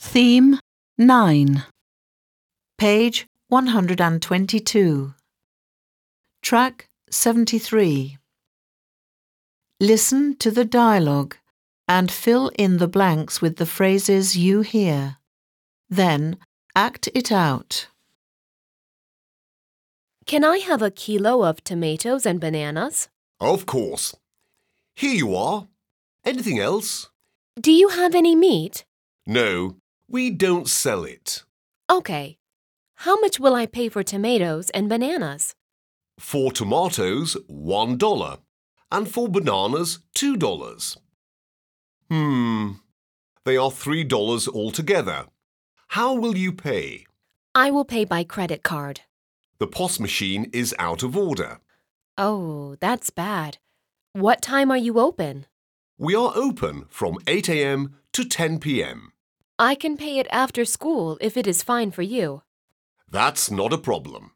Theme 9. Page 122. Track 73. Listen to the dialogue and fill in the blanks with the phrases you hear. Then act it out. Can I have a kilo of tomatoes and bananas? Of course. Here you are. Anything else? Do you have any meat? No, we don't sell it. Okay. How much will I pay for tomatoes and bananas? For tomatoes, $1. And for bananas, $2. Hmm. They are $3 altogether. How will you pay? I will pay by credit card. The POS machine is out of order. Oh, that's bad. What time are you open? We are open from 8 a.m. to 10 p.m. I can pay it after school if it is fine for you. That's not a problem.